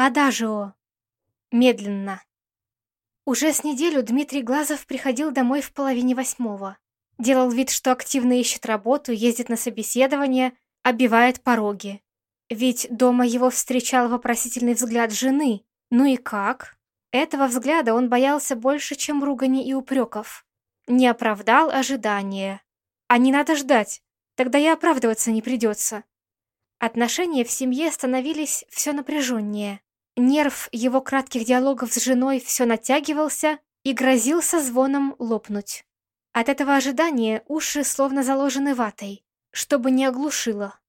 Адажио. Медленно. Уже с неделю Дмитрий Глазов приходил домой в половине восьмого. Делал вид, что активно ищет работу, ездит на собеседование, обивает пороги. Ведь дома его встречал вопросительный взгляд жены. Ну и как? Этого взгляда он боялся больше, чем ругани и упреков. Не оправдал ожидания. А не надо ждать, тогда и оправдываться не придется. Отношения в семье становились все напряженнее. Нерв его кратких диалогов с женой все натягивался и грозился звоном лопнуть. От этого ожидания уши словно заложены ватой, чтобы не оглушило.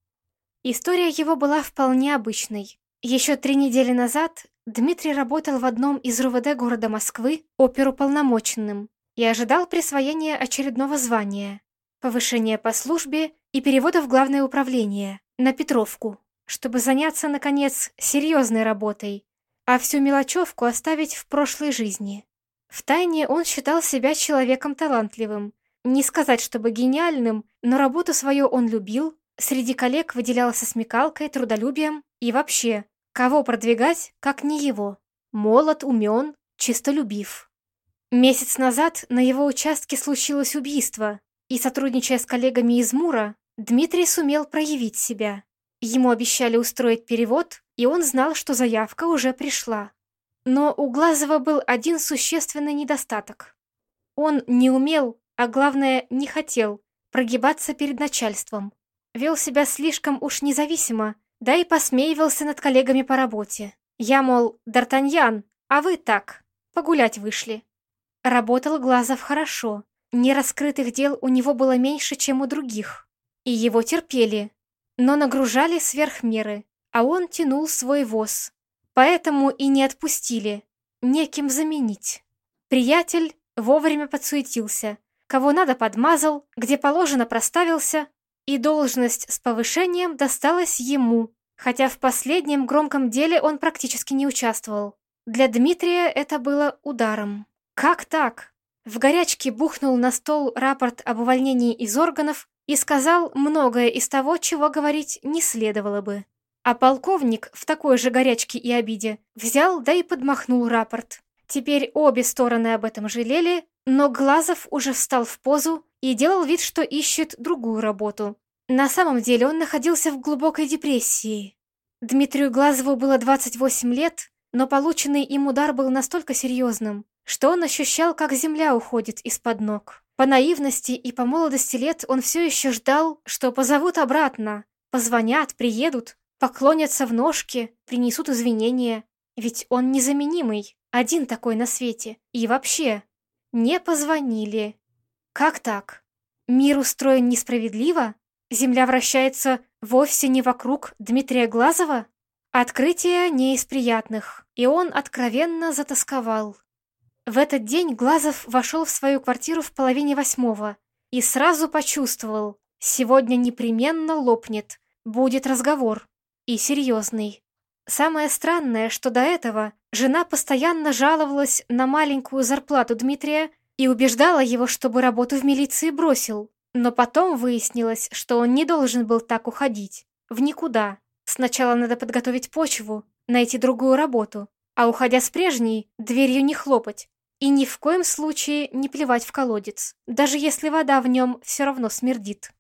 История его была вполне обычной. Еще три недели назад Дмитрий работал в одном из РУВД города Москвы оперуполномоченным и ожидал присвоения очередного звания, повышения по службе и перевода в главное управление, на Петровку, чтобы заняться, наконец, серьезной работой, а всю мелочевку оставить в прошлой жизни. Втайне он считал себя человеком талантливым. Не сказать, чтобы гениальным, но работу свою он любил, среди коллег выделялся смекалкой, трудолюбием и вообще, кого продвигать, как не его. Молод, умен, чистолюбив. Месяц назад на его участке случилось убийство, и, сотрудничая с коллегами из Мура, Дмитрий сумел проявить себя. Ему обещали устроить перевод, и он знал, что заявка уже пришла. Но у Глазова был один существенный недостаток. Он не умел, а главное, не хотел прогибаться перед начальством. Вел себя слишком уж независимо, да и посмеивался над коллегами по работе. Я, мол, Д'Артаньян, а вы так, погулять вышли. Работал Глазов хорошо, нераскрытых дел у него было меньше, чем у других. И его терпели, но нагружали сверх меры, а он тянул свой воз. Поэтому и не отпустили, неким заменить. Приятель вовремя подсуетился, кого надо подмазал, где положено проставился, и должность с повышением досталась ему, хотя в последнем громком деле он практически не участвовал. Для Дмитрия это было ударом. Как так? В горячке бухнул на стол рапорт об увольнении из органов и сказал многое из того, чего говорить не следовало бы. А полковник в такой же горячке и обиде взял да и подмахнул рапорт. Теперь обе стороны об этом жалели, но Глазов уже встал в позу и делал вид, что ищет другую работу. На самом деле он находился в глубокой депрессии. Дмитрию Глазову было 28 лет, но полученный им удар был настолько серьезным, что он ощущал, как земля уходит из-под ног. По наивности и по молодости лет он все еще ждал, что позовут обратно, позвонят, приедут, поклонятся в ножки, принесут извинения. Ведь он незаменимый, один такой на свете. И вообще, не позвонили. Как так? Мир устроен несправедливо? Земля вращается вовсе не вокруг Дмитрия Глазова? Открытие не из приятных, и он откровенно затасковал. В этот день Глазов вошел в свою квартиру в половине восьмого и сразу почувствовал, сегодня непременно лопнет, будет разговор, и серьезный. Самое странное, что до этого жена постоянно жаловалась на маленькую зарплату Дмитрия и убеждала его, чтобы работу в милиции бросил. Но потом выяснилось, что он не должен был так уходить. В никуда. Сначала надо подготовить почву, найти другую работу, а уходя с прежней, дверью не хлопать. И ни в коем случае не плевать в колодец, даже если вода в нем все равно смердит.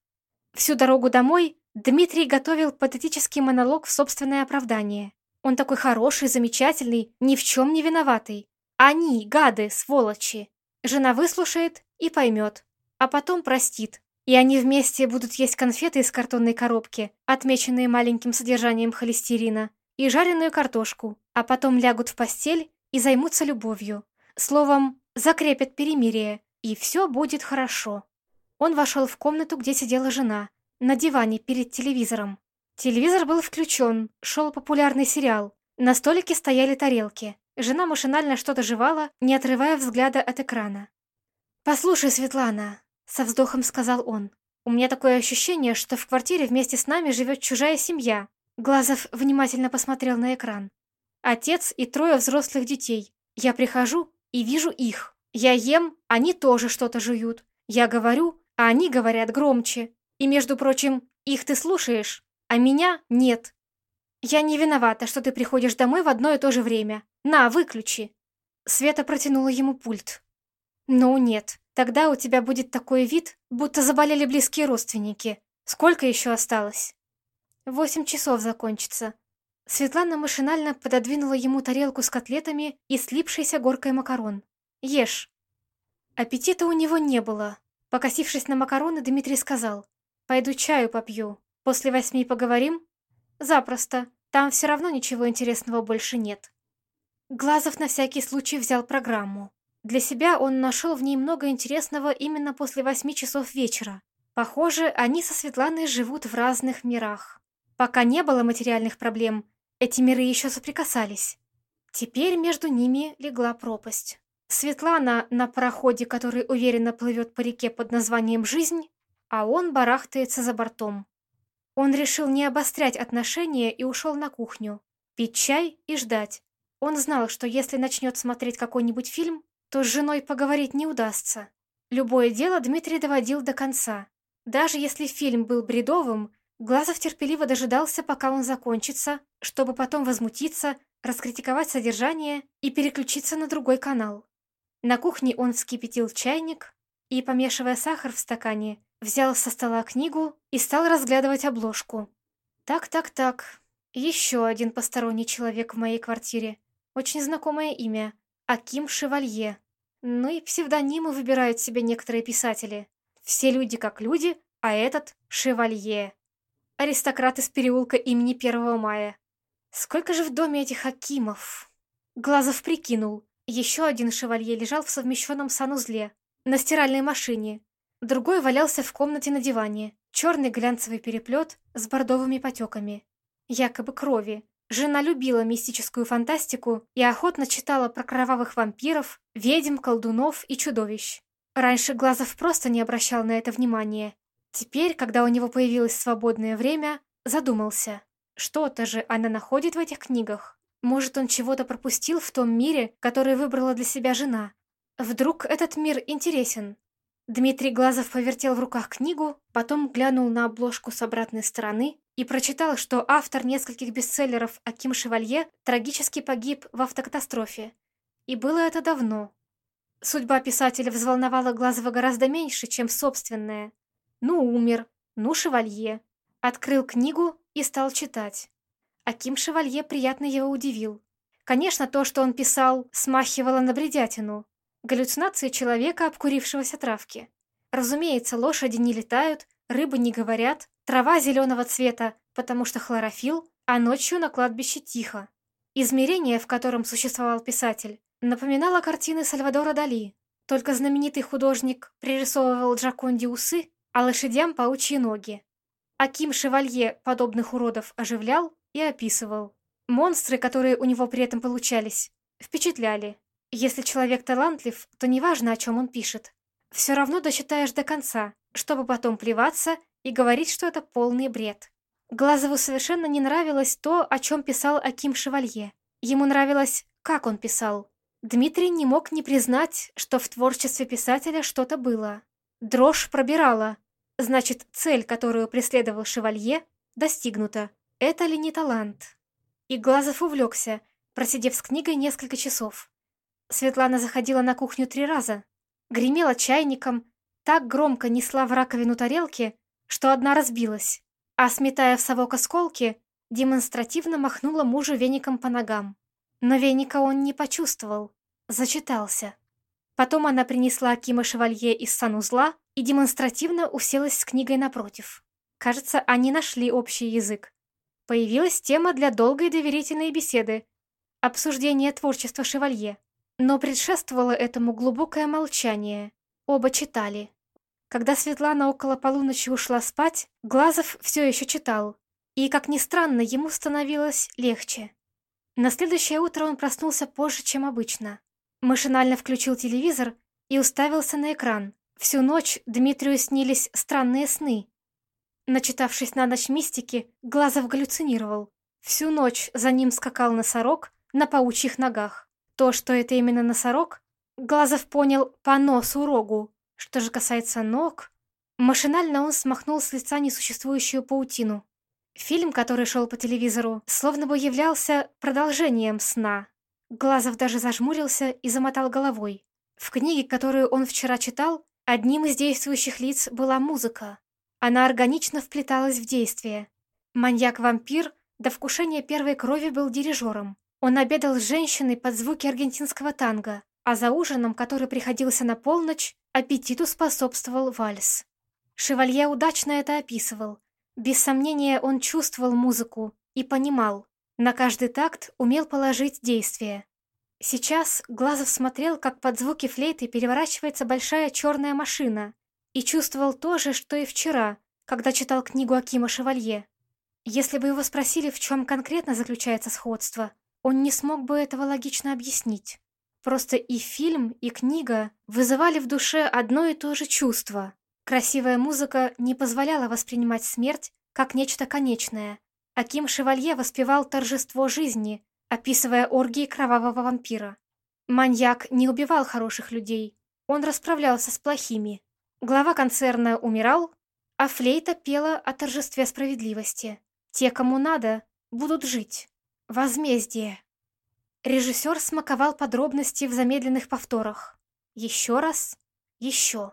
Всю дорогу домой Дмитрий готовил патетический монолог в собственное оправдание. Он такой хороший, замечательный, ни в чем не виноватый. Они, гады, сволочи. Жена выслушает и поймет, а потом простит. И они вместе будут есть конфеты из картонной коробки, отмеченные маленьким содержанием холестерина, и жареную картошку, а потом лягут в постель и займутся любовью. Словом, закрепят перемирие, и все будет хорошо. Он вошел в комнату, где сидела жена, на диване перед телевизором. Телевизор был включен, шел популярный сериал. На столике стояли тарелки. Жена машинально что-то жевала, не отрывая взгляда от экрана. «Послушай, Светлана», — со вздохом сказал он, «у меня такое ощущение, что в квартире вместе с нами живет чужая семья». Глазов внимательно посмотрел на экран. «Отец и трое взрослых детей. Я прихожу и вижу их. Я ем, они тоже что-то жуют. Я говорю, а они говорят громче. И, между прочим, их ты слушаешь, а меня нет. «Я не виновата, что ты приходишь домой в одно и то же время. На, выключи!» Света протянула ему пульт. «Ну нет, тогда у тебя будет такой вид, будто заболели близкие родственники. Сколько еще осталось?» «Восемь часов закончится». Светлана машинально пододвинула ему тарелку с котлетами и слипшейся горкой макарон. «Ешь». Аппетита у него не было. Покосившись на макароны, Дмитрий сказал. «Пойду чаю попью. После восьми поговорим?» «Запросто. Там все равно ничего интересного больше нет». Глазов на всякий случай взял программу. Для себя он нашел в ней много интересного именно после восьми часов вечера. Похоже, они со Светланой живут в разных мирах. Пока не было материальных проблем, эти миры еще соприкасались. Теперь между ними легла пропасть. Светлана на пароходе, который уверенно плывет по реке под названием «Жизнь», а он барахтается за бортом. Он решил не обострять отношения и ушел на кухню, пить чай и ждать. Он знал, что если начнет смотреть какой-нибудь фильм, то с женой поговорить не удастся. Любое дело Дмитрий доводил до конца. Даже если фильм был бредовым, Глазов терпеливо дожидался, пока он закончится, чтобы потом возмутиться, раскритиковать содержание и переключиться на другой канал. На кухне он вскипятил чайник и, помешивая сахар в стакане, взял со стола книгу и стал разглядывать обложку. Так-так-так, еще один посторонний человек в моей квартире. Очень знакомое имя. Аким Шевалье. Ну и псевдонимы выбирают себе некоторые писатели. Все люди как люди, а этот — Шевалье. Аристократ из переулка имени 1 мая. Сколько же в доме этих Акимов? Глазов прикинул. Еще один шевалье лежал в совмещенном санузле, на стиральной машине. Другой валялся в комнате на диване. Черный глянцевый переплет с бордовыми потеками. Якобы крови. Жена любила мистическую фантастику и охотно читала про кровавых вампиров, ведьм, колдунов и чудовищ. Раньше Глазов просто не обращал на это внимания. Теперь, когда у него появилось свободное время, задумался. Что-то же она находит в этих книгах. Может, он чего-то пропустил в том мире, который выбрала для себя жена. Вдруг этот мир интересен? Дмитрий Глазов повертел в руках книгу, потом глянул на обложку с обратной стороны и прочитал, что автор нескольких бестселлеров Аким Шевалье трагически погиб в автокатастрофе. И было это давно. Судьба писателя взволновала Глазова гораздо меньше, чем собственная. Ну, умер, ну, Шевалье. Открыл книгу и стал читать. Аким Шевалье приятно его удивил. Конечно, то, что он писал, смахивало на бредятину. Галлюцинации человека, обкурившегося травки. Разумеется, лошади не летают, рыбы не говорят, Трава зеленого цвета, потому что хлорофилл, а ночью на кладбище тихо. Измерение, в котором существовал писатель, напоминало картины Сальвадора Дали. Только знаменитый художник пририсовывал Джаконди усы, а лошадям паучьи ноги. Аким Шевалье подобных уродов оживлял и описывал. Монстры, которые у него при этом получались, впечатляли. Если человек талантлив, то неважно, о чем он пишет. Все равно дочитаешь до конца, чтобы потом плеваться и говорить, что это полный бред. Глазову совершенно не нравилось то, о чем писал Аким Шевалье. Ему нравилось, как он писал. Дмитрий не мог не признать, что в творчестве писателя что-то было. Дрожь пробирала. Значит, цель, которую преследовал Шевалье, достигнута. Это ли не талант? И Глазов увлекся, просидев с книгой несколько часов. Светлана заходила на кухню три раза, гремела чайником, так громко несла в раковину тарелки, что одна разбилась, а, сметая в совок осколки, демонстративно махнула мужу веником по ногам. Но веника он не почувствовал, зачитался. Потом она принесла Акима Шевалье из санузла и демонстративно уселась с книгой напротив. Кажется, они нашли общий язык. Появилась тема для долгой доверительной беседы. Обсуждение творчества Шевалье. Но предшествовало этому глубокое молчание. Оба читали. Когда Светлана около полуночи ушла спать, Глазов все еще читал. И, как ни странно, ему становилось легче. На следующее утро он проснулся позже, чем обычно. Машинально включил телевизор и уставился на экран. Всю ночь Дмитрию снились странные сны. Начитавшись на ночь мистики, Глазов галлюцинировал. Всю ночь за ним скакал носорог на паучьих ногах. То, что это именно носорог, Глазов понял по носу рогу, что же касается ног, машинально он смахнул с лица несуществующую паутину. Фильм, который шел по телевизору, словно бы являлся продолжением сна. Глазов даже зажмурился и замотал головой. В книге, которую он вчера читал, одним из действующих лиц была музыка. Она органично вплеталась в действие. Маньяк-вампир до вкушения первой крови был дирижером. Он обедал с женщиной под звуки аргентинского танго, а за ужином, который приходился на полночь, аппетиту способствовал вальс. Шевалье удачно это описывал. Без сомнения, он чувствовал музыку и понимал. На каждый такт умел положить действие. Сейчас Глазов смотрел, как под звуки флейты переворачивается большая черная машина, и чувствовал то же, что и вчера, когда читал книгу Акима Шевалье. Если бы его спросили, в чем конкретно заключается сходство, он не смог бы этого логично объяснить. Просто и фильм, и книга вызывали в душе одно и то же чувство. Красивая музыка не позволяла воспринимать смерть как нечто конечное. Аким Шевалье воспевал торжество жизни, описывая оргии кровавого вампира. Маньяк не убивал хороших людей, он расправлялся с плохими. Глава концерна умирал, а флейта пела о торжестве справедливости. Те, кому надо, будут жить. Возмездие. Режиссер смаковал подробности в замедленных повторах. Еще раз, еще.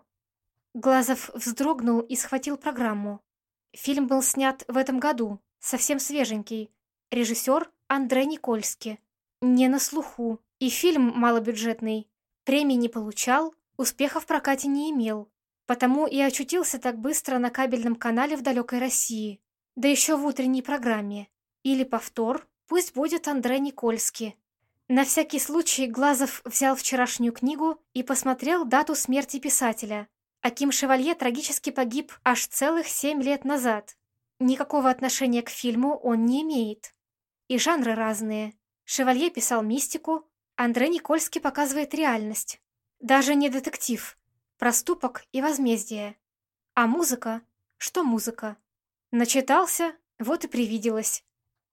Глазов вздрогнул и схватил программу. Фильм был снят в этом году, совсем свеженький. Режиссер Андрей Никольский. Не на слуху. И фильм малобюджетный. Премий не получал, успеха в прокате не имел. Потому и очутился так быстро на кабельном канале в далекой России. Да еще в утренней программе. Или повтор, Пусть будет Андрей Никольский. На всякий случай Глазов взял вчерашнюю книгу и посмотрел дату смерти писателя. Аким Шевалье трагически погиб аж целых семь лет назад. Никакого отношения к фильму он не имеет. И жанры разные. Шевалье писал мистику, Андрей Никольский показывает реальность. Даже не детектив. Проступок и возмездие. А музыка? Что музыка? Начитался, вот и привиделось.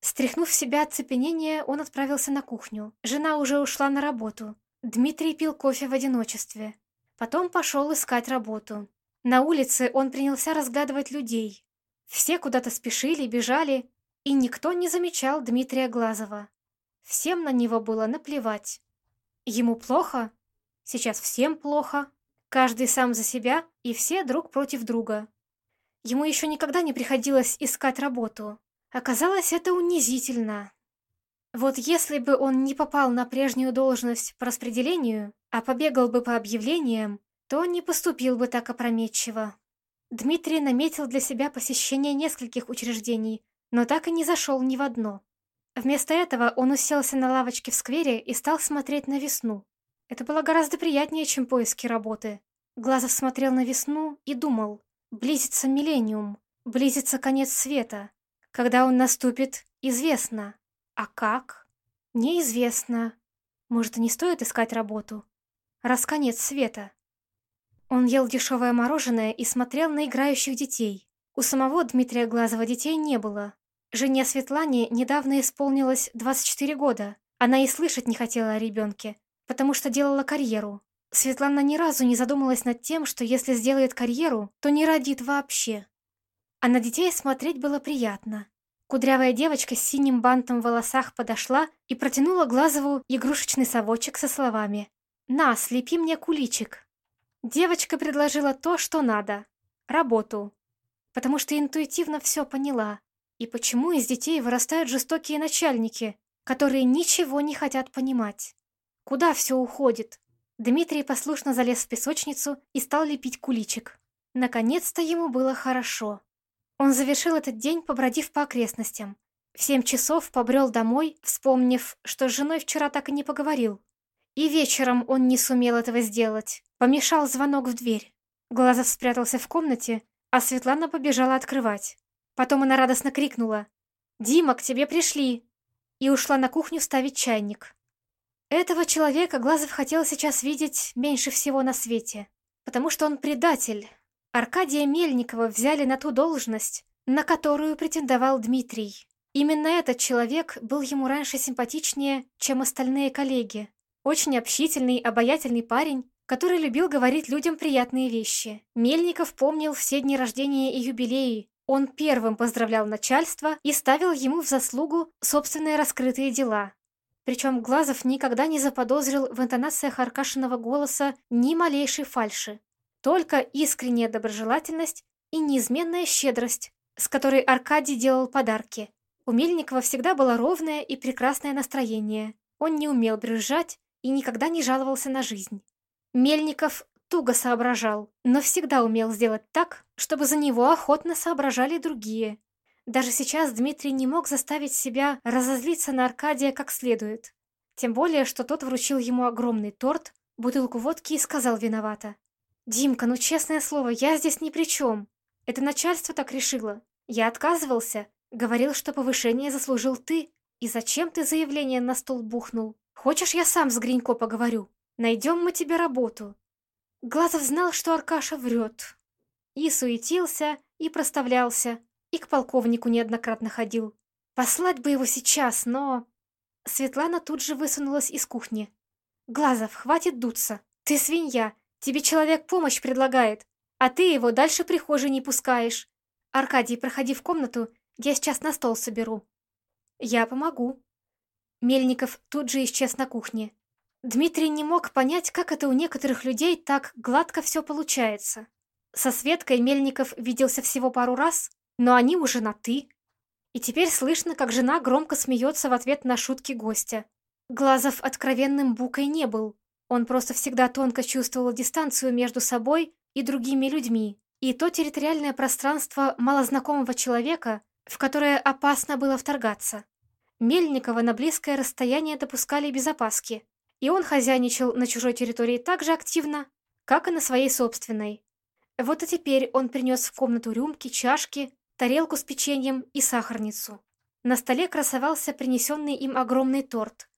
Стряхнув в себя оцепенение, он отправился на кухню. Жена уже ушла на работу. Дмитрий пил кофе в одиночестве. Потом пошел искать работу. На улице он принялся разглядывать людей. Все куда-то спешили, бежали, и никто не замечал Дмитрия Глазова. Всем на него было наплевать. Ему плохо? Сейчас всем плохо. Каждый сам за себя, и все друг против друга. Ему еще никогда не приходилось искать работу. Оказалось, это унизительно. Вот если бы он не попал на прежнюю должность по распределению, а побегал бы по объявлениям, то не поступил бы так опрометчиво. Дмитрий наметил для себя посещение нескольких учреждений, но так и не зашел ни в одно. Вместо этого он уселся на лавочке в сквере и стал смотреть на весну. Это было гораздо приятнее, чем поиски работы. Глазов смотрел на весну и думал, близится миллениум, близится конец света, когда он наступит, известно. А как? Неизвестно. Может, не стоит искать работу? Раз конец света. Он ел дешевое мороженое и смотрел на играющих детей. У самого Дмитрия Глазова детей не было. Жене Светлане недавно исполнилось 24 года. Она и слышать не хотела о ребенке, потому что делала карьеру. Светлана ни разу не задумалась над тем, что если сделает карьеру, то не родит вообще. А на детей смотреть было приятно. Кудрявая девочка с синим бантом в волосах подошла и протянула Глазову игрушечный совочек со словами «На, слепи мне куличик». Девочка предложила то, что надо — работу, потому что интуитивно все поняла. И почему из детей вырастают жестокие начальники, которые ничего не хотят понимать? Куда все уходит? Дмитрий послушно залез в песочницу и стал лепить куличик. Наконец-то ему было хорошо. Он завершил этот день, побродив по окрестностям. В семь часов побрел домой, вспомнив, что с женой вчера так и не поговорил. И вечером он не сумел этого сделать. Помешал звонок в дверь. Глазов спрятался в комнате, а Светлана побежала открывать. Потом она радостно крикнула «Дима, к тебе пришли!» и ушла на кухню ставить чайник. Этого человека Глазов хотел сейчас видеть меньше всего на свете, потому что он предатель, Аркадия Мельникова взяли на ту должность, на которую претендовал Дмитрий. Именно этот человек был ему раньше симпатичнее, чем остальные коллеги. Очень общительный, обаятельный парень, который любил говорить людям приятные вещи. Мельников помнил все дни рождения и юбилеи, Он первым поздравлял начальство и ставил ему в заслугу собственные раскрытые дела. Причем Глазов никогда не заподозрил в интонациях Аркашиного голоса ни малейшей фальши. Только искренняя доброжелательность и неизменная щедрость, с которой Аркадий делал подарки. У Мельникова всегда было ровное и прекрасное настроение. Он не умел брюзжать и никогда не жаловался на жизнь. Мельников туго соображал, но всегда умел сделать так, чтобы за него охотно соображали другие. Даже сейчас Дмитрий не мог заставить себя разозлиться на Аркадия как следует. Тем более, что тот вручил ему огромный торт, бутылку водки и сказал виновато. «Димка, ну честное слово, я здесь ни при чем. Это начальство так решило. Я отказывался. Говорил, что повышение заслужил ты. И зачем ты заявление на стол бухнул? Хочешь, я сам с Гринько поговорю? Найдем мы тебе работу. Глазов знал, что Аркаша врет. И суетился, и проставлялся, и к полковнику неоднократно ходил. Послать бы его сейчас, но... Светлана тут же высунулась из кухни. «Глазов, хватит дуться. Ты свинья. Тебе человек помощь предлагает, а ты его дальше прихожей не пускаешь. Аркадий, проходи в комнату, я сейчас на стол соберу». «Я помогу». Мельников тут же исчез на кухне. Дмитрий не мог понять, как это у некоторых людей так гладко все получается. Со Светкой Мельников виделся всего пару раз, но они уже на «ты». И теперь слышно, как жена громко смеется в ответ на шутки гостя. Глазов откровенным букой не был. Он просто всегда тонко чувствовал дистанцию между собой и другими людьми, и то территориальное пространство малознакомого человека, в которое опасно было вторгаться. Мельникова на близкое расстояние допускали без опаски, и он хозяйничал на чужой территории так же активно, как и на своей собственной. Вот и теперь он принес в комнату рюмки, чашки, тарелку с печеньем и сахарницу. На столе красовался принесенный им огромный торт.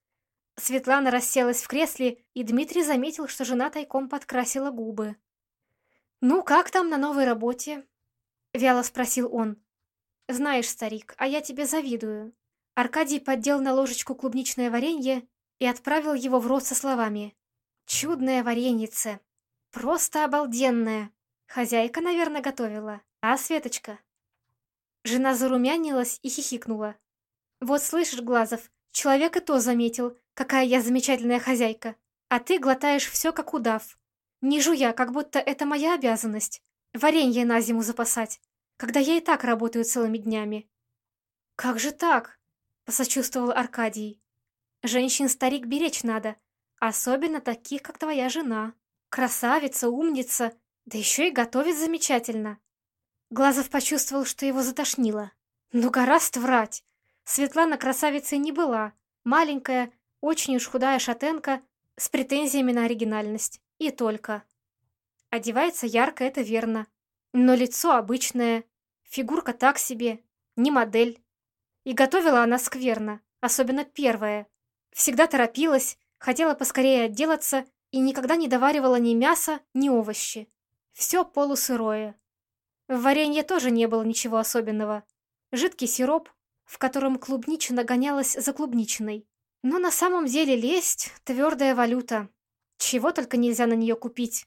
Светлана расселась в кресле, и Дмитрий заметил, что жена тайком подкрасила губы. «Ну, как там на новой работе?» — вяло спросил он. «Знаешь, старик, а я тебе завидую». Аркадий поддел на ложечку клубничное варенье и отправил его в рот со словами «Чудное варенице! Просто обалденное! Хозяйка, наверное, готовила, а Светочка?» Жена зарумянилась и хихикнула. «Вот слышишь, Глазов, человек и то заметил, какая я замечательная хозяйка, а ты глотаешь все как удав. Не жуя, как будто это моя обязанность, варенье на зиму запасать, когда я и так работаю целыми днями». «Как же так?» — посочувствовал Аркадий. Женщин старик беречь надо, особенно таких, как твоя жена. Красавица, умница, да еще и готовит замечательно. Глазов почувствовал, что его затошнило. Ну, гораст врать. Светлана красавицей не была. Маленькая, очень уж худая шатенка с претензиями на оригинальность. И только. Одевается ярко, это верно. Но лицо обычное, фигурка так себе, не модель. И готовила она скверно, особенно первая. Всегда торопилась, хотела поскорее отделаться и никогда не доваривала ни мяса, ни овощи. Все полусырое. В варенье тоже не было ничего особенного. Жидкий сироп, в котором клубничина гонялась за клубничиной. Но на самом деле лесть — твердая валюта. Чего только нельзя на нее купить.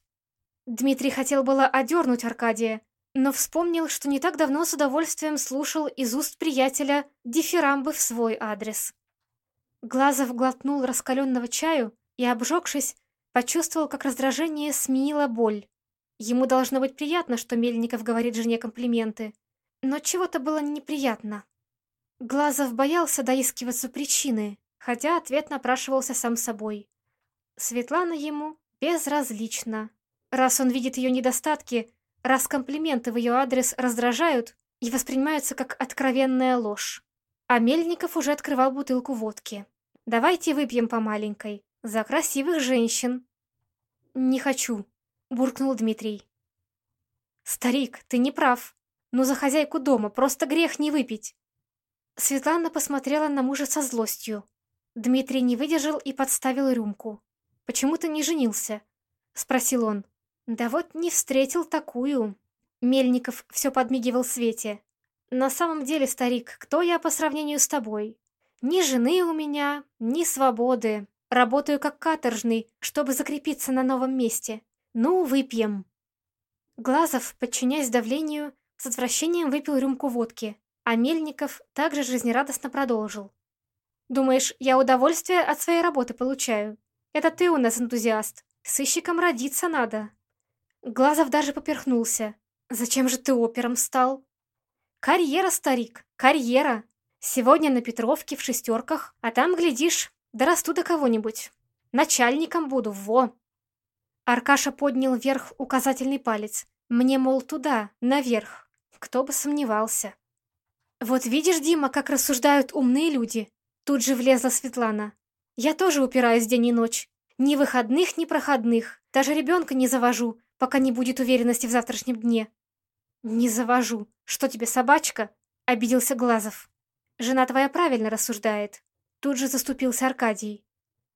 Дмитрий хотел было одернуть Аркадия, но вспомнил, что не так давно с удовольствием слушал из уст приятеля дифирамбы в свой адрес. Глазов глотнул раскаленного чаю и, обжегшись, почувствовал, как раздражение сменило боль. Ему должно быть приятно, что Мельников говорит жене комплименты, но чего-то было неприятно. Глазов боялся доискиваться причины, хотя ответ напрашивался сам собой. Светлана ему безразлична. Раз он видит ее недостатки, раз комплименты в ее адрес раздражают и воспринимаются как откровенная ложь. А Мельников уже открывал бутылку водки. «Давайте выпьем по маленькой. За красивых женщин». «Не хочу», — буркнул Дмитрий. «Старик, ты не прав. Ну за хозяйку дома просто грех не выпить». Светлана посмотрела на мужа со злостью. Дмитрий не выдержал и подставил рюмку. «Почему ты не женился?» — спросил он. «Да вот не встретил такую». Мельников все подмигивал Свете. На самом деле, старик, кто я по сравнению с тобой? Ни жены у меня, ни свободы. Работаю как каторжный, чтобы закрепиться на новом месте. Ну, выпьем. Глазов, подчиняясь давлению, с отвращением выпил рюмку водки, а Мельников также жизнерадостно продолжил. «Думаешь, я удовольствие от своей работы получаю? Это ты у нас энтузиаст. Сыщиком родиться надо». Глазов даже поперхнулся. «Зачем же ты опером стал?» «Карьера, старик, карьера. Сегодня на Петровке в шестерках, а там, глядишь, дорасту до кого-нибудь. Начальником буду, во!» Аркаша поднял вверх указательный палец. Мне, мол, туда, наверх. Кто бы сомневался. «Вот видишь, Дима, как рассуждают умные люди?» Тут же влезла Светлана. «Я тоже упираюсь день и ночь. Ни выходных, ни проходных. Даже ребенка не завожу, пока не будет уверенности в завтрашнем дне». «Не завожу. Что тебе, собачка?» — обиделся Глазов. «Жена твоя правильно рассуждает». Тут же заступился Аркадий.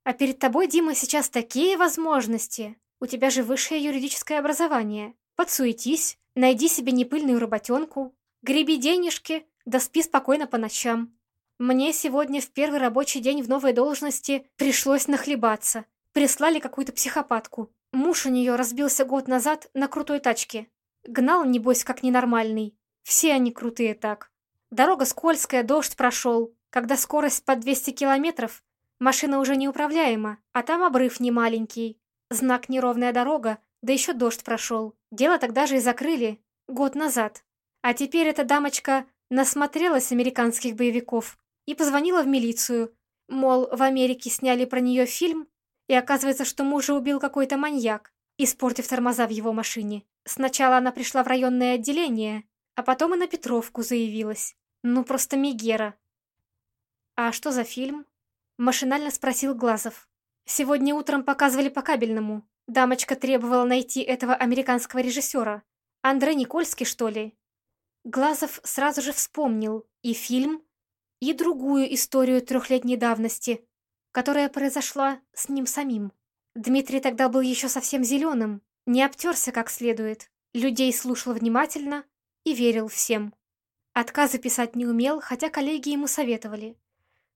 «А перед тобой, Дима, сейчас такие возможности. У тебя же высшее юридическое образование. Подсуетись, найди себе непыльную работенку, греби денежки, да спи спокойно по ночам. Мне сегодня в первый рабочий день в новой должности пришлось нахлебаться. Прислали какую-то психопатку. Муж у нее разбился год назад на крутой тачке. Гнал, небось, как ненормальный. Все они крутые так. Дорога скользкая, дождь прошел. Когда скорость под 200 километров, машина уже неуправляема, а там обрыв не маленький. Знак «Неровная дорога», да еще дождь прошел. Дело тогда же и закрыли. Год назад. А теперь эта дамочка насмотрелась американских боевиков и позвонила в милицию. Мол, в Америке сняли про нее фильм, и оказывается, что мужа убил какой-то маньяк, испортив тормоза в его машине. Сначала она пришла в районное отделение, а потом и на Петровку заявилась. Ну, просто Мегера. «А что за фильм?» — машинально спросил Глазов. «Сегодня утром показывали по кабельному. Дамочка требовала найти этого американского режиссера. Андре Никольский, что ли?» Глазов сразу же вспомнил и фильм, и другую историю трехлетней давности, которая произошла с ним самим. Дмитрий тогда был еще совсем зеленым, не обтерся как следует, людей слушал внимательно и верил всем. Отказы писать не умел, хотя коллеги ему советовали.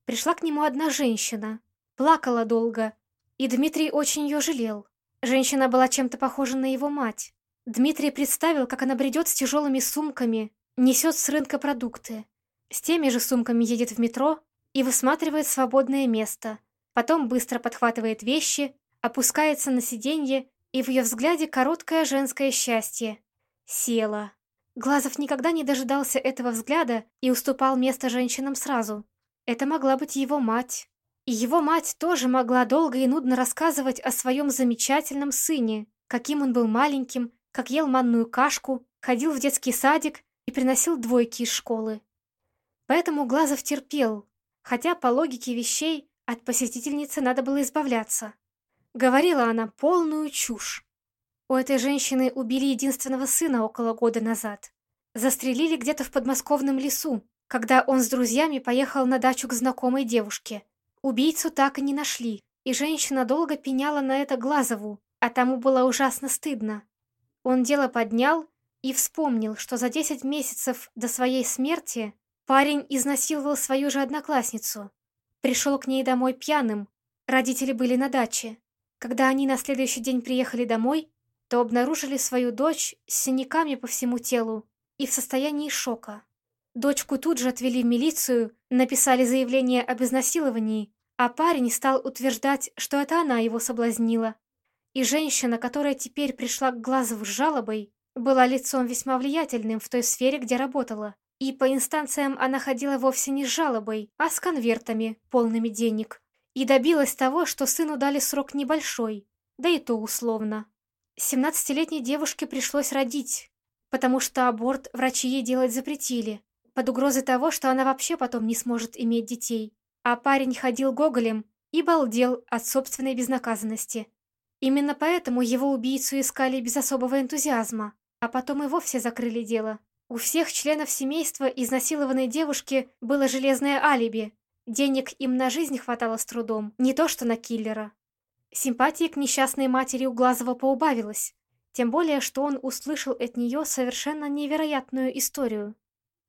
Пришла к нему одна женщина, плакала долго, и Дмитрий очень ее жалел. Женщина была чем-то похожа на его мать. Дмитрий представил, как она бредет с тяжелыми сумками, несет с рынка продукты. С теми же сумками едет в метро и высматривает свободное место. Потом быстро подхватывает вещи, опускается на сиденье, и в ее взгляде короткое женское счастье. Села. Глазов никогда не дожидался этого взгляда и уступал место женщинам сразу. Это могла быть его мать. И его мать тоже могла долго и нудно рассказывать о своем замечательном сыне, каким он был маленьким, как ел манную кашку, ходил в детский садик и приносил двойки из школы. Поэтому Глазов терпел, хотя по логике вещей от посетительницы надо было избавляться. Говорила она полную чушь. У этой женщины убили единственного сына около года назад. Застрелили где-то в подмосковном лесу, когда он с друзьями поехал на дачу к знакомой девушке. Убийцу так и не нашли, и женщина долго пеняла на это Глазову, а тому было ужасно стыдно. Он дело поднял и вспомнил, что за 10 месяцев до своей смерти парень изнасиловал свою же одноклассницу. Пришел к ней домой пьяным, родители были на даче. Когда они на следующий день приехали домой, то обнаружили свою дочь с синяками по всему телу и в состоянии шока. Дочку тут же отвели в милицию, написали заявление об изнасиловании, а парень стал утверждать, что это она его соблазнила. И женщина, которая теперь пришла к Глазову с жалобой, была лицом весьма влиятельным в той сфере, где работала. И по инстанциям она ходила вовсе не с жалобой, а с конвертами, полными денег. И добилась того, что сыну дали срок небольшой, да и то условно. Семнадцатилетней девушке пришлось родить, потому что аборт врачи ей делать запретили, под угрозой того, что она вообще потом не сможет иметь детей. А парень ходил гоголем и балдел от собственной безнаказанности. Именно поэтому его убийцу искали без особого энтузиазма, а потом и вовсе закрыли дело. У всех членов семейства изнасилованной девушки было железное алиби. Денег им на жизнь хватало с трудом, не то что на киллера. Симпатии к несчастной матери у Глазова поубавилось, тем более, что он услышал от нее совершенно невероятную историю.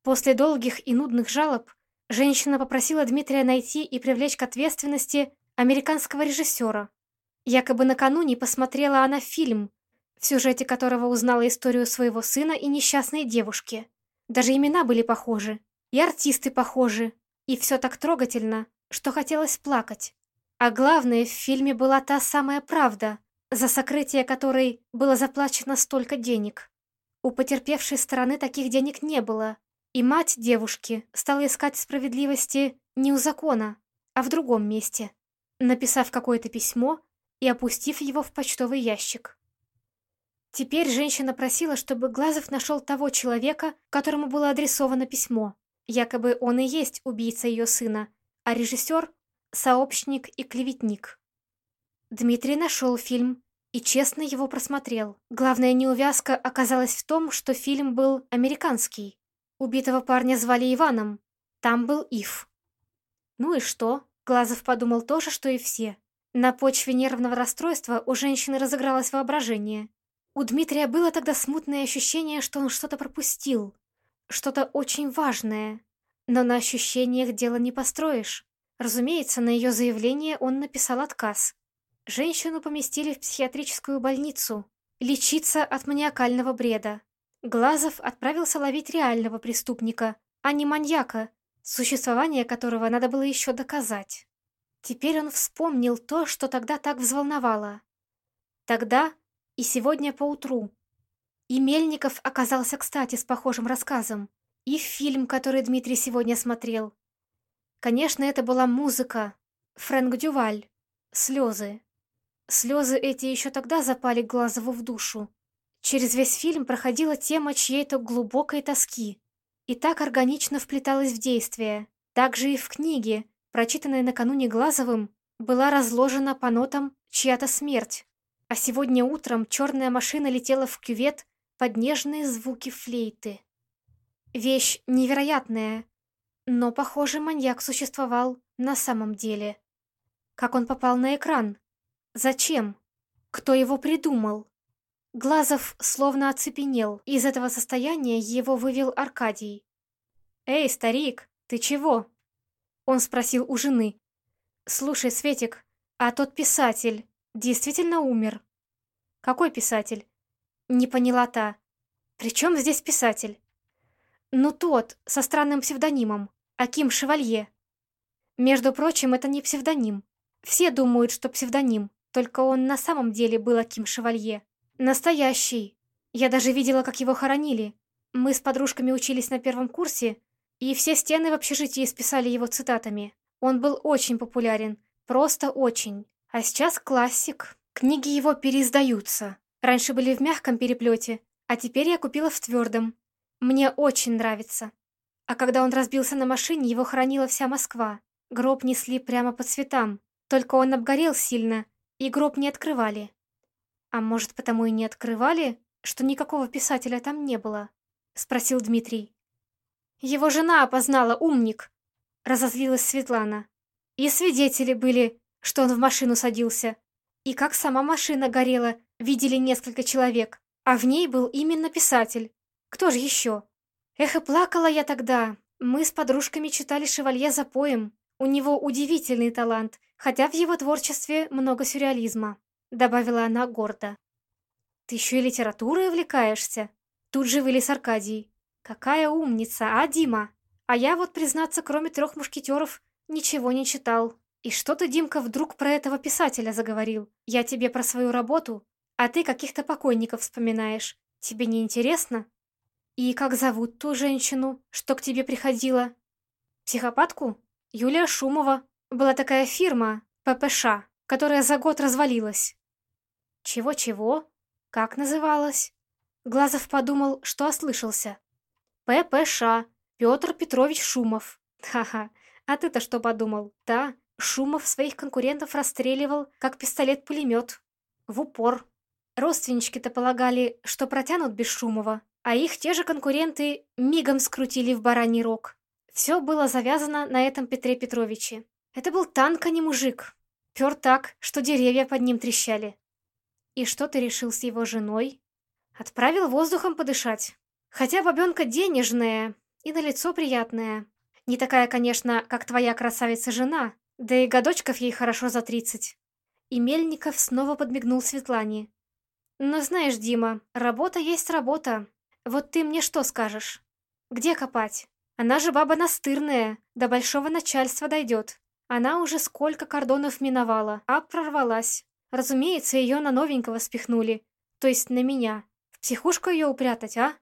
После долгих и нудных жалоб женщина попросила Дмитрия найти и привлечь к ответственности американского режиссера. Якобы накануне посмотрела она фильм, в сюжете которого узнала историю своего сына и несчастной девушки. Даже имена были похожи, и артисты похожи, и все так трогательно, что хотелось плакать. А главное, в фильме была та самая правда, за сокрытие которой было заплачено столько денег. У потерпевшей стороны таких денег не было, и мать девушки стала искать справедливости не у закона, а в другом месте, написав какое-то письмо и опустив его в почтовый ящик. Теперь женщина просила, чтобы Глазов нашел того человека, которому было адресовано письмо. Якобы он и есть убийца ее сына, а режиссер — сообщник и клеветник. Дмитрий нашел фильм и честно его просмотрел. Главная неувязка оказалась в том, что фильм был американский. Убитого парня звали Иваном. Там был Ив. Ну и что? Глазов подумал то же, что и все. На почве нервного расстройства у женщины разыгралось воображение. У Дмитрия было тогда смутное ощущение, что он что-то пропустил. Что-то очень важное. Но на ощущениях дело не построишь. Разумеется, на ее заявление он написал отказ. Женщину поместили в психиатрическую больницу. Лечиться от маниакального бреда. Глазов отправился ловить реального преступника, а не маньяка, существование которого надо было еще доказать. Теперь он вспомнил то, что тогда так взволновало. Тогда и сегодня поутру. И Мельников оказался кстати с похожим рассказом. И фильм, который Дмитрий сегодня смотрел. Конечно, это была музыка. Фрэнк Дюваль. Слезы. Слезы эти еще тогда запали Глазову в душу. Через весь фильм проходила тема чьей-то глубокой тоски. И так органично вплеталась в действие. Также и в книге, прочитанной накануне Глазовым, была разложена по нотам чья-то смерть. А сегодня утром черная машина летела в кювет под нежные звуки флейты. Вещь невероятная, но, похоже, маньяк существовал на самом деле. Как он попал на экран? Зачем? Кто его придумал? Глазов словно оцепенел. Из этого состояния его вывел Аркадий. «Эй, старик, ты чего?» Он спросил у жены. «Слушай, Светик, а тот писатель действительно умер?» «Какой писатель?» Не поняла та. «При чем здесь писатель?» «Ну тот, со странным псевдонимом, Аким Шевалье». Между прочим, это не псевдоним. Все думают, что псевдоним, только он на самом деле был Аким Шевалье. Настоящий. Я даже видела, как его хоронили. Мы с подружками учились на первом курсе, и все стены в общежитии списали его цитатами. Он был очень популярен, просто очень. А сейчас классик. Книги его переиздаются. Раньше были в мягком переплете, а теперь я купила в твердом. Мне очень нравится. А когда он разбился на машине, его хранила вся Москва. Гроб несли прямо по цветам. Только он обгорел сильно, и гроб не открывали. «А может, потому и не открывали, что никакого писателя там не было?» — спросил Дмитрий. «Его жена опознала, умник!» — разозлилась Светлана. «И свидетели были, что он в машину садился. И как сама машина горела, видели несколько человек, а в ней был именно писатель. Кто же еще? Эх, и плакала я тогда. Мы с подружками читали «Шевалье за поем». У него удивительный талант, хотя в его творчестве много сюрреализма. — добавила она гордо. «Ты еще и литературой увлекаешься?» Тут же вылез Аркадий. «Какая умница, а, Дима? А я вот, признаться, кроме трех мушкетеров, ничего не читал. И что ты, Димка, вдруг про этого писателя заговорил? Я тебе про свою работу, а ты каких-то покойников вспоминаешь. Тебе не интересно? И как зовут ту женщину, что к тебе приходила? Психопатку? Юлия Шумова. Была такая фирма, ППШ, которая за год развалилась. Чего-чего? Как называлась? Глазов подумал, что ослышался. ППШ. Петр Петрович Шумов. Ха-ха. А ты-то что подумал? Да, Шумов своих конкурентов расстреливал, как пистолет-пулемет. В упор. Родственнички-то полагали, что протянут без Шумова, а их те же конкуренты мигом скрутили в бараний рог. Все было завязано на этом Петре Петровиче. Это был танк, а не мужик. Пер так, что деревья под ним трещали. И что ты решил с его женой? Отправил воздухом подышать. Хотя бабенка денежная и на лицо приятная. Не такая, конечно, как твоя красавица-жена, да и годочков ей хорошо за тридцать. И Мельников снова подмигнул Светлане. Но знаешь, Дима, работа есть работа. Вот ты мне что скажешь? Где копать? Она же баба настырная, до большого начальства дойдет. Она уже сколько кордонов миновала, а прорвалась. Разумеется, ее на новенького спихнули. То есть на меня. В психушку ее упрятать, а?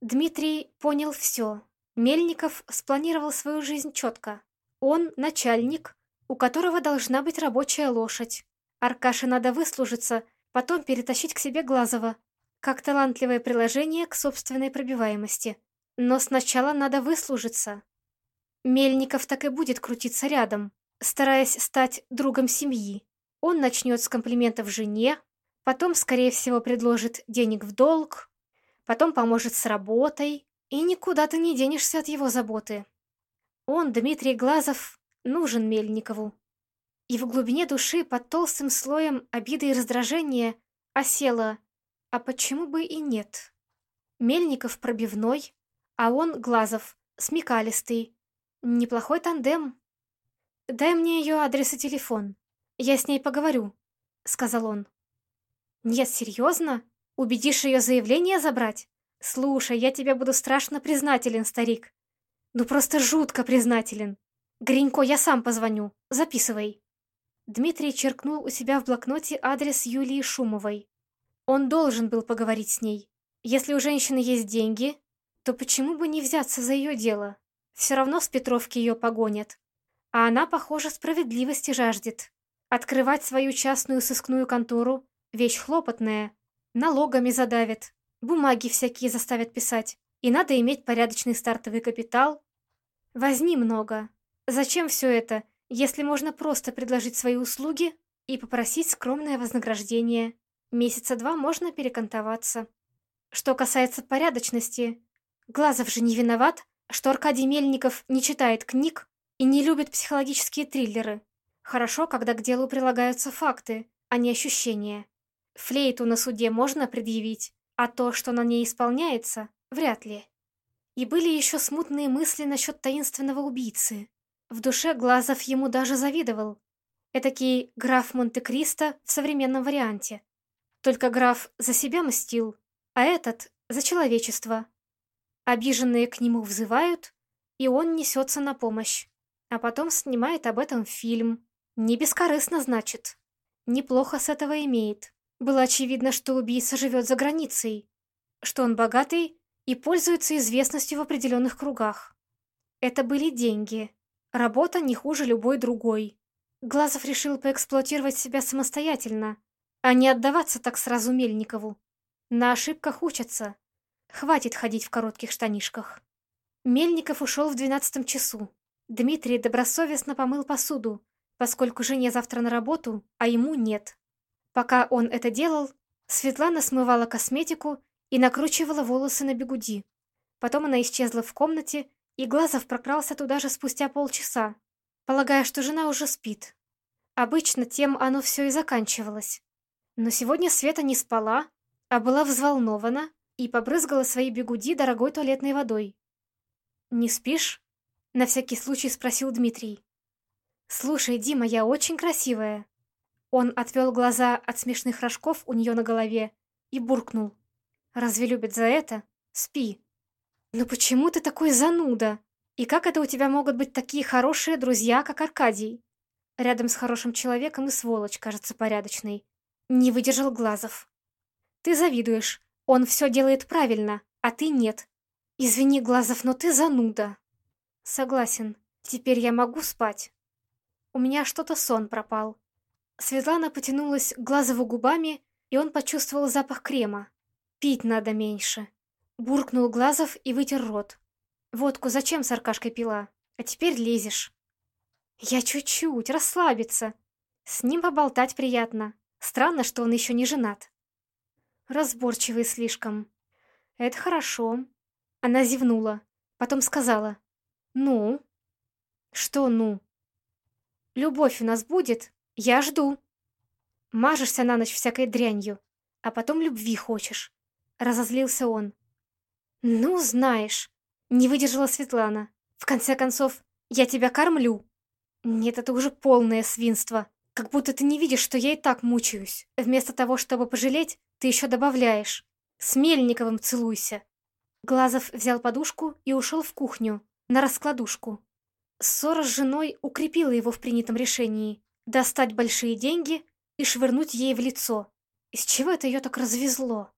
Дмитрий понял все. Мельников спланировал свою жизнь четко. Он начальник, у которого должна быть рабочая лошадь. Аркаше надо выслужиться, потом перетащить к себе Глазова, как талантливое приложение к собственной пробиваемости. Но сначала надо выслужиться. Мельников так и будет крутиться рядом, стараясь стать другом семьи. Он начнет с комплиментов жене, потом, скорее всего, предложит денег в долг, потом поможет с работой, и никуда ты не денешься от его заботы. Он, Дмитрий Глазов, нужен Мельникову. И в глубине души под толстым слоем обиды и раздражения осела, а почему бы и нет? Мельников пробивной, а он, Глазов, смекалистый. Неплохой тандем. «Дай мне ее адрес и телефон. Я с ней поговорю», — сказал он. «Нет, серьезно? Убедишь ее заявление забрать? Слушай, я тебе буду страшно признателен, старик. Ну просто жутко признателен. Гринько, я сам позвоню. Записывай». Дмитрий черкнул у себя в блокноте адрес Юлии Шумовой. Он должен был поговорить с ней. Если у женщины есть деньги, то почему бы не взяться за ее дело? Все равно с Петровки ее погонят. А она, похоже, справедливости жаждет. Открывать свою частную сыскную контору – вещь хлопотная. Налогами задавят, бумаги всякие заставят писать. И надо иметь порядочный стартовый капитал. Возни много. Зачем все это, если можно просто предложить свои услуги и попросить скромное вознаграждение? Месяца два можно перекантоваться. Что касается порядочности, Глазов же не виноват, что Аркадий Мельников не читает книг и не любит психологические триллеры. Хорошо, когда к делу прилагаются факты, а не ощущения. Флейту на суде можно предъявить, а то, что на ней исполняется, вряд ли. И были еще смутные мысли насчет таинственного убийцы. В душе Глазов ему даже завидовал. Этакий граф Монте-Кристо в современном варианте. Только граф за себя мстил, а этот — за человечество. Обиженные к нему взывают, и он несется на помощь. А потом снимает об этом фильм. Не бескорыстно, значит. Неплохо с этого имеет. Было очевидно, что убийца живет за границей, что он богатый и пользуется известностью в определенных кругах. Это были деньги. Работа не хуже любой другой. Глазов решил поэксплуатировать себя самостоятельно, а не отдаваться так сразу Мельникову. На ошибках учатся. Хватит ходить в коротких штанишках. Мельников ушел в двенадцатом часу. Дмитрий добросовестно помыл посуду, поскольку жене завтра на работу, а ему нет. Пока он это делал, Светлана смывала косметику и накручивала волосы на бегуди. Потом она исчезла в комнате, и Глазов прокрался туда же спустя полчаса, полагая, что жена уже спит. Обычно тем оно все и заканчивалось. Но сегодня Света не спала, а была взволнована и побрызгала свои бегуди дорогой туалетной водой. «Не спишь?» — на всякий случай спросил Дмитрий. «Слушай, Дима, я очень красивая». Он отвел глаза от смешных рожков у нее на голове и буркнул. «Разве любят за это? Спи». «Ну почему ты такой зануда? И как это у тебя могут быть такие хорошие друзья, как Аркадий?» Рядом с хорошим человеком и сволочь, кажется, порядочной. Не выдержал Глазов. «Ты завидуешь. Он все делает правильно, а ты нет. Извини, Глазов, но ты зануда. Согласен. Теперь я могу спать. У меня что-то сон пропал. Светлана потянулась к Глазову губами, и он почувствовал запах крема. Пить надо меньше. Буркнул Глазов и вытер рот. Водку зачем с Аркашкой пила? А теперь лезешь. Я чуть-чуть, расслабиться. С ним поболтать приятно. Странно, что он еще не женат. Разборчивый слишком. Это хорошо. Она зевнула. Потом сказала. Ну? Что ну? Любовь у нас будет? Я жду. Мажешься на ночь всякой дрянью, а потом любви хочешь. Разозлился он. Ну, знаешь. Не выдержала Светлана. В конце концов, я тебя кормлю. Нет, это уже полное свинство. Как будто ты не видишь, что я и так мучаюсь. Вместо того, чтобы пожалеть, ты еще добавляешь. С Мельниковым целуйся. Глазов взял подушку и ушел в кухню, на раскладушку. Ссора с женой укрепила его в принятом решении достать большие деньги и швырнуть ей в лицо. Из чего это ее так развезло?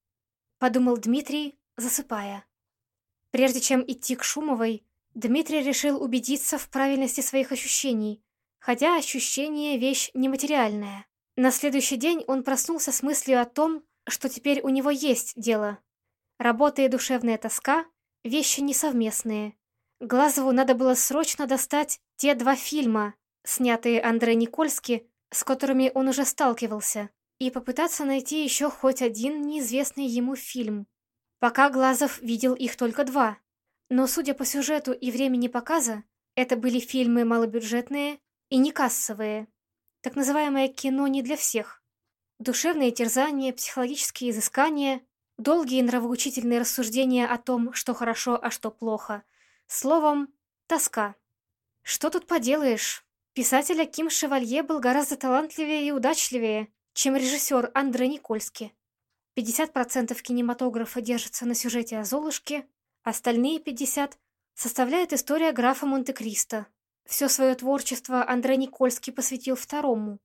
Подумал Дмитрий, засыпая. Прежде чем идти к Шумовой, Дмитрий решил убедиться в правильности своих ощущений, хотя ощущение — вещь нематериальная. На следующий день он проснулся с мыслью о том, что теперь у него есть дело. Работа и душевная тоска — вещи несовместные. Глазову надо было срочно достать те два фильма, снятые Андре Никольски, с которыми он уже сталкивался, и попытаться найти еще хоть один неизвестный ему фильм. Пока Глазов видел их только два. Но, судя по сюжету и времени показа, это были фильмы малобюджетные и не кассовые. Так называемое кино не для всех. Душевные терзания, психологические изыскания, долгие нравоучительные рассуждения о том, что хорошо, а что плохо. Словом, тоска. Что тут поделаешь? Писатель Аким Шевалье был гораздо талантливее и удачливее, чем режиссер Андре Никольски. 50% кинематографа держится на сюжете о Золушке, остальные 50% составляет история графа Монте-Кристо. Все свое творчество Андре Никольский посвятил второму.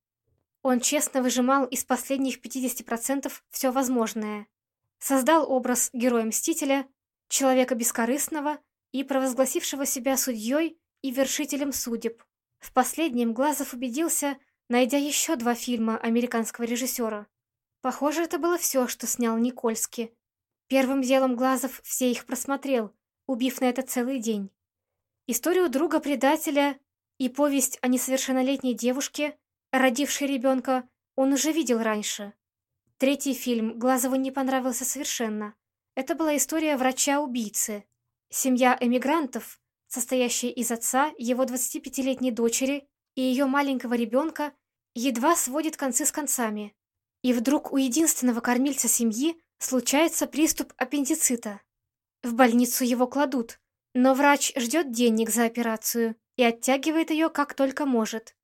Он честно выжимал из последних 50% все возможное. Создал образ героя-мстителя, человека бескорыстного и провозгласившего себя судьей и вершителем судеб. В последнем Глазов убедился, найдя еще два фильма американского режиссера. Похоже, это было все, что снял Никольский. Первым делом Глазов все их просмотрел, убив на это целый день. Историю друга-предателя и повесть о несовершеннолетней девушке, родившей ребенка, он уже видел раньше. Третий фильм Глазову не понравился совершенно. Это была история врача-убийцы. Семья эмигрантов, состоящая из отца, его 25-летней дочери и ее маленького ребенка, едва сводит концы с концами. И вдруг у единственного кормильца семьи случается приступ аппендицита. В больницу его кладут, но врач ждет денег за операцию и оттягивает ее как только может.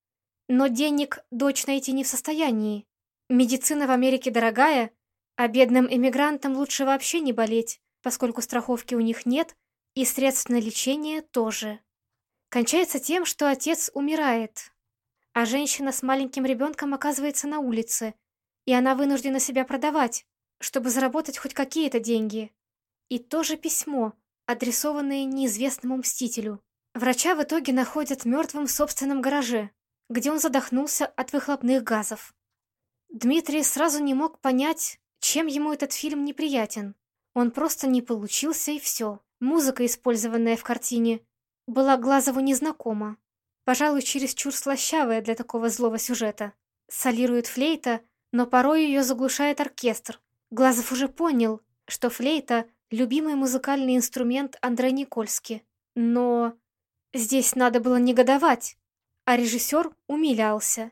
Но денег дочь найти не в состоянии. Медицина в Америке дорогая, а бедным эмигрантам лучше вообще не болеть, поскольку страховки у них нет – и средств на лечение тоже. Кончается тем, что отец умирает, а женщина с маленьким ребенком оказывается на улице, и она вынуждена себя продавать, чтобы заработать хоть какие-то деньги. И тоже письмо, адресованное неизвестному мстителю. Врача в итоге находят мертвым в собственном гараже, где он задохнулся от выхлопных газов. Дмитрий сразу не мог понять, чем ему этот фильм неприятен. Он просто не получился и все. Музыка, использованная в картине, была Глазову незнакома. Пожалуй, чересчур слащавая для такого злого сюжета. Солирует флейта, но порой ее заглушает оркестр. Глазов уже понял, что флейта — любимый музыкальный инструмент Андрея Никольски. Но здесь надо было негодовать, а режиссер умилялся.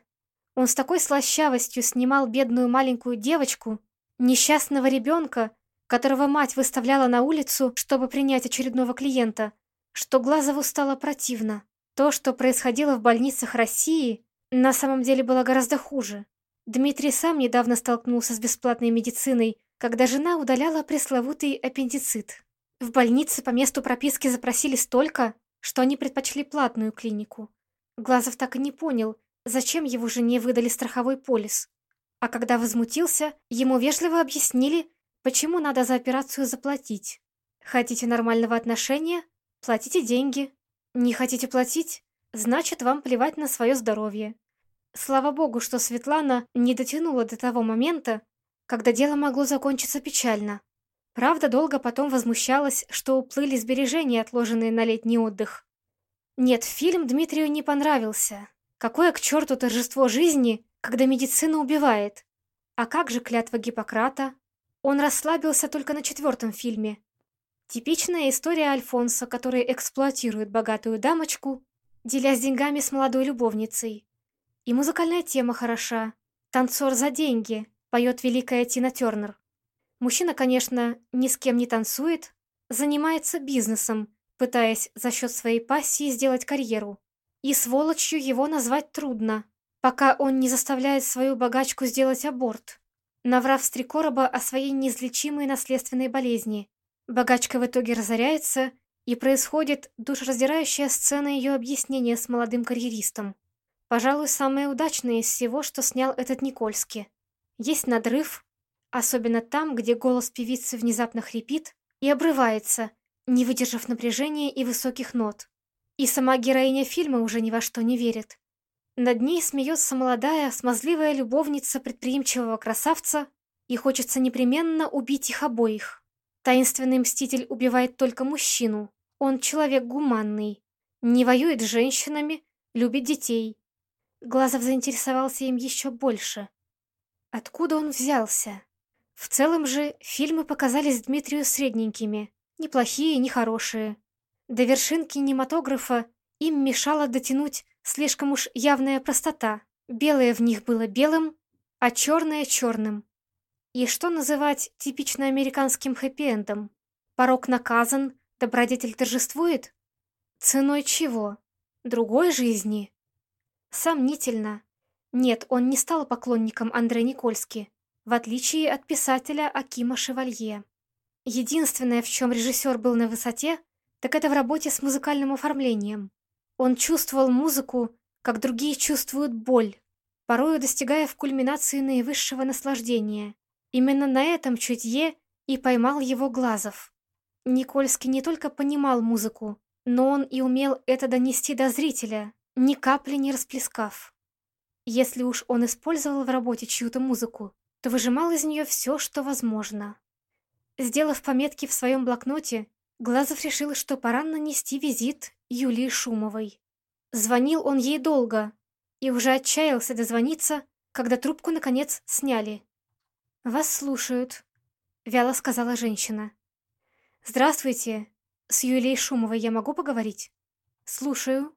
Он с такой слащавостью снимал бедную маленькую девочку, несчастного ребенка, которого мать выставляла на улицу, чтобы принять очередного клиента, что Глазову стало противно. То, что происходило в больницах России, на самом деле было гораздо хуже. Дмитрий сам недавно столкнулся с бесплатной медициной, когда жена удаляла пресловутый аппендицит. В больнице по месту прописки запросили столько, что они предпочли платную клинику. Глазов так и не понял, зачем его жене выдали страховой полис. А когда возмутился, ему вежливо объяснили, Почему надо за операцию заплатить? Хотите нормального отношения? Платите деньги. Не хотите платить? Значит, вам плевать на свое здоровье. Слава богу, что Светлана не дотянула до того момента, когда дело могло закончиться печально. Правда, долго потом возмущалась, что уплыли сбережения, отложенные на летний отдых. Нет, фильм Дмитрию не понравился. Какое к черту торжество жизни, когда медицина убивает? А как же клятва Гиппократа? Он расслабился только на четвертом фильме. Типичная история Альфонса, который эксплуатирует богатую дамочку, делясь деньгами с молодой любовницей. И музыкальная тема хороша. «Танцор за деньги», поет великая Тина Тернер. Мужчина, конечно, ни с кем не танцует, занимается бизнесом, пытаясь за счет своей пассии сделать карьеру. И сволочью его назвать трудно. пока он не заставляет свою богачку сделать аборт, наврав с три о своей неизлечимой наследственной болезни. Богачка в итоге разоряется, и происходит душераздирающая сцена ее объяснения с молодым карьеристом. Пожалуй, самое удачное из всего, что снял этот Никольский. Есть надрыв, особенно там, где голос певицы внезапно хрипит и обрывается, не выдержав напряжения и высоких нот. И сама героиня фильма уже ни во что не верит. Над ней смеется молодая, смазливая любовница предприимчивого красавца, и хочется непременно убить их обоих. Таинственный мститель убивает только мужчину. Он человек гуманный. Не воюет с женщинами, любит детей. Глазов заинтересовался им еще больше. Откуда он взялся? В целом же фильмы показались Дмитрию средненькими. Неплохие, не хорошие. До вершин кинематографа им мешала дотянуть слишком уж явная простота. Белое в них было белым, а черное — черным. И что называть типично американским хэппи-эндом? Порог наказан, добродетель торжествует? Ценой чего? Другой жизни? Сомнительно. Нет, он не стал поклонником Андре Никольски, в отличие от писателя Акима Шевалье. Единственное, в чем режиссер был на высоте, так это в работе с музыкальным оформлением. Он чувствовал музыку, как другие чувствуют боль, порою достигая в кульминации наивысшего наслаждения. Именно на этом чутье и поймал его Глазов. Никольский не только понимал музыку, но он и умел это донести до зрителя, ни капли не расплескав. Если уж он использовал в работе чью-то музыку, то выжимал из нее все, что возможно. Сделав пометки в своем блокноте, Глазов решил, что пора нанести визит Юлии Шумовой. Звонил он ей долго и уже отчаялся дозвониться, когда трубку, наконец, сняли. «Вас слушают», — вяло сказала женщина. «Здравствуйте. С Юлией Шумовой я могу поговорить?» «Слушаю».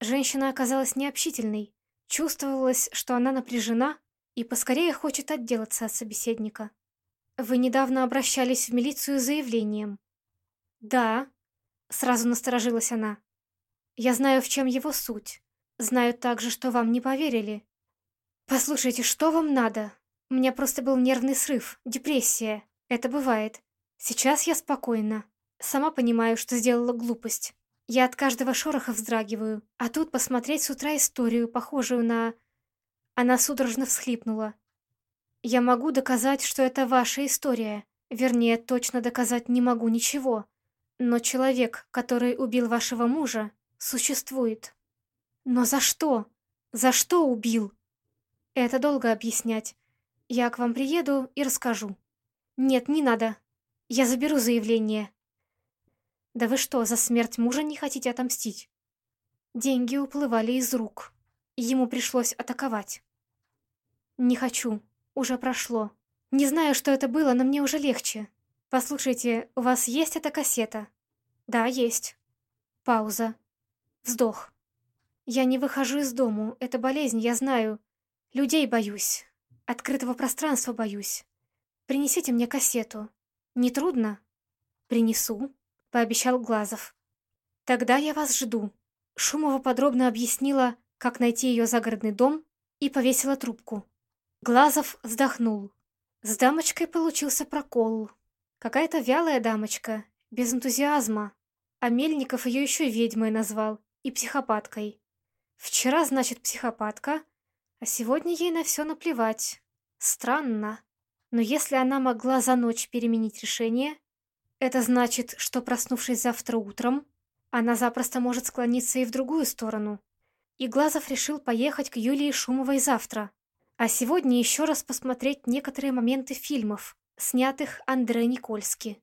Женщина оказалась необщительной. Чувствовалось, что она напряжена и поскорее хочет отделаться от собеседника. «Вы недавно обращались в милицию с заявлением», «Да», — сразу насторожилась она. «Я знаю, в чем его суть. Знаю также, что вам не поверили. Послушайте, что вам надо? У меня просто был нервный срыв, депрессия. Это бывает. Сейчас я спокойна. Сама понимаю, что сделала глупость. Я от каждого шороха вздрагиваю. А тут посмотреть с утра историю, похожую на...» Она судорожно всхлипнула. «Я могу доказать, что это ваша история. Вернее, точно доказать не могу ничего. Но человек, который убил вашего мужа, существует. Но за что? За что убил? Это долго объяснять. Я к вам приеду и расскажу. Нет, не надо. Я заберу заявление. Да вы что, за смерть мужа не хотите отомстить? Деньги уплывали из рук. Ему пришлось атаковать. Не хочу. Уже прошло. Не знаю, что это было, но мне уже легче. «Послушайте, у вас есть эта кассета?» «Да, есть». Пауза. Вздох. «Я не выхожу из дому. Это болезнь, я знаю. Людей боюсь. Открытого пространства боюсь. Принесите мне кассету. Не трудно?» «Принесу», — пообещал Глазов. «Тогда я вас жду». Шумова подробно объяснила, как найти ее загородный дом, и повесила трубку. Глазов вздохнул. С дамочкой получился прокол. Какая-то вялая дамочка, без энтузиазма. А Мельников ее еще ведьмой назвал и психопаткой. Вчера, значит, психопатка, а сегодня ей на все наплевать. Странно. Но если она могла за ночь переменить решение, это значит, что, проснувшись завтра утром, она запросто может склониться и в другую сторону. И Глазов решил поехать к Юлии Шумовой завтра, а сегодня еще раз посмотреть некоторые моменты фильмов, снятых Андре Никольски.